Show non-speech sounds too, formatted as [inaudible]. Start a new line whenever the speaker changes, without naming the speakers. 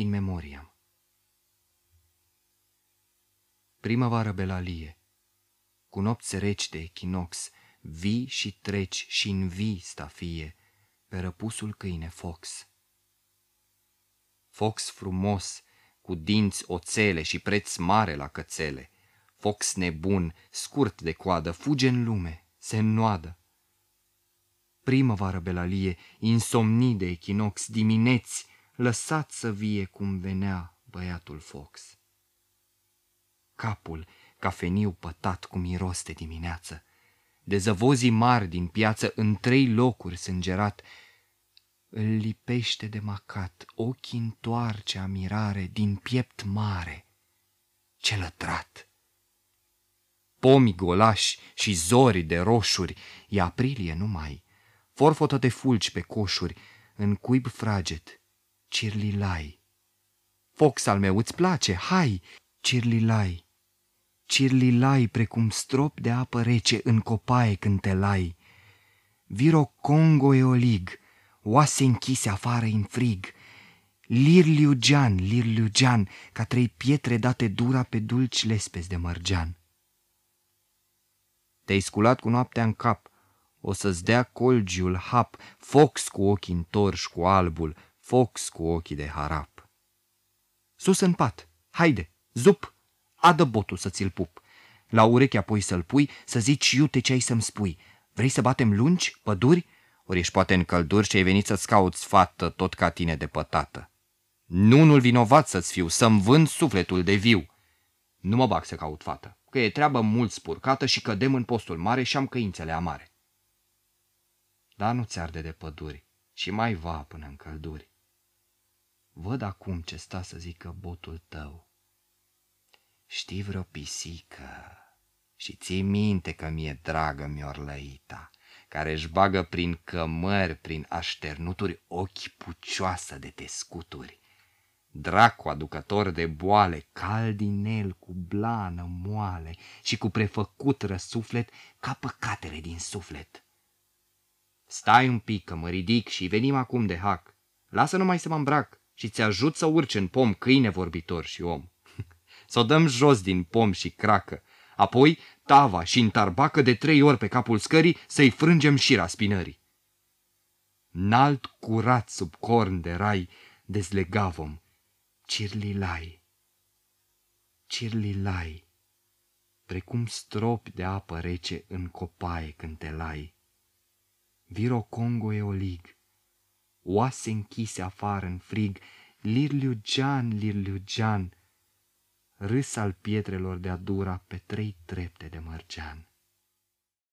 In memoriam Primăvară belalie, cu nopți reci de echinox, vii și treci și în vii stafie, pe răpusul câine Fox. Fox frumos, cu dinți oțele și preț mare la cățele, Fox nebun, scurt de coadă, fuge în lume, se înnoadă. Primăvară belalie, insomnii de echinox, dimineți, lăsat să vie cum venea băiatul Fox. Capul, cafeniu pătat cu miros de dimineață, de zăvozii mari din piață în trei locuri sângerat, îl lipește de macat, ochii întoarce a mirare din piept mare, ce lătrat. Pomii golași și zori de roșuri, e aprilie numai, forfotă de fulgi pe coșuri, în cuib fraget, cirlilai. Fox al meu îți place, hai, cirlilai, cirlilai precum strop de apă rece în copaie când te lai. Viro Congo eolig, oase închise afară în frig, lirliugean, lirliugean, ca trei pietre date dura pe dulci lespezi de mărgean. Te-ai sculat cu noaptea în cap, o să-ți dea colgiul hap, fox cu ochii întorși cu albul, fox cu ochii de harap. Sus în pat, haide, zup, adă botul să ți-l pup. La ureche apoi să-l pui, să zici iute ce ai să-mi spui. Vrei să batem lungi, păduri? Ori ești poate în călduri și ai venit să-ți cauți fată tot ca tine de pătată. Nu nu vinovat să-ți fiu, să-mi vând sufletul de viu. Nu mă bag să caut fată, că e treabă mult spurcată și cădem în postul mare și am căințele amare. Dar nu ți arde de păduri și mai va până în călduri. Văd acum ce sta să zică botul tău. Știi vreo pisică și ții minte că mi-e dragă miorlăita, care își bagă prin cămări, prin așternuturi, ochi pucioasă de tescuturi. Dracu aducător de boale, cald din el cu blană moale și cu prefăcut răsuflet ca păcatele din suflet. Stai un pic că mă ridic și venim acum de hac. Lasă numai să mă îmbrac și ți ajut să urci în pom câine vorbitor și om. [laughs] să o dăm jos din pom și cracă, apoi tava și întarbacă de trei ori pe capul scării să-i frângem șira spinării. Nalt curat sub corn de rai dezlegavom, cirlilai, cirlilai, precum stropi de apă rece în copaie când te lai. Viro Congo eolig, oase închise afară în frig, lirliugean, lirliugean, râs al pietrelor de adura pe trei trepte de mărgean.